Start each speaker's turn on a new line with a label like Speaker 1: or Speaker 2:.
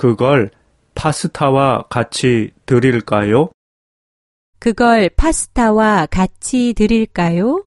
Speaker 1: 그걸 파스타와 같이 드릴까요?
Speaker 2: 그걸 파스타와 같이 드릴까요?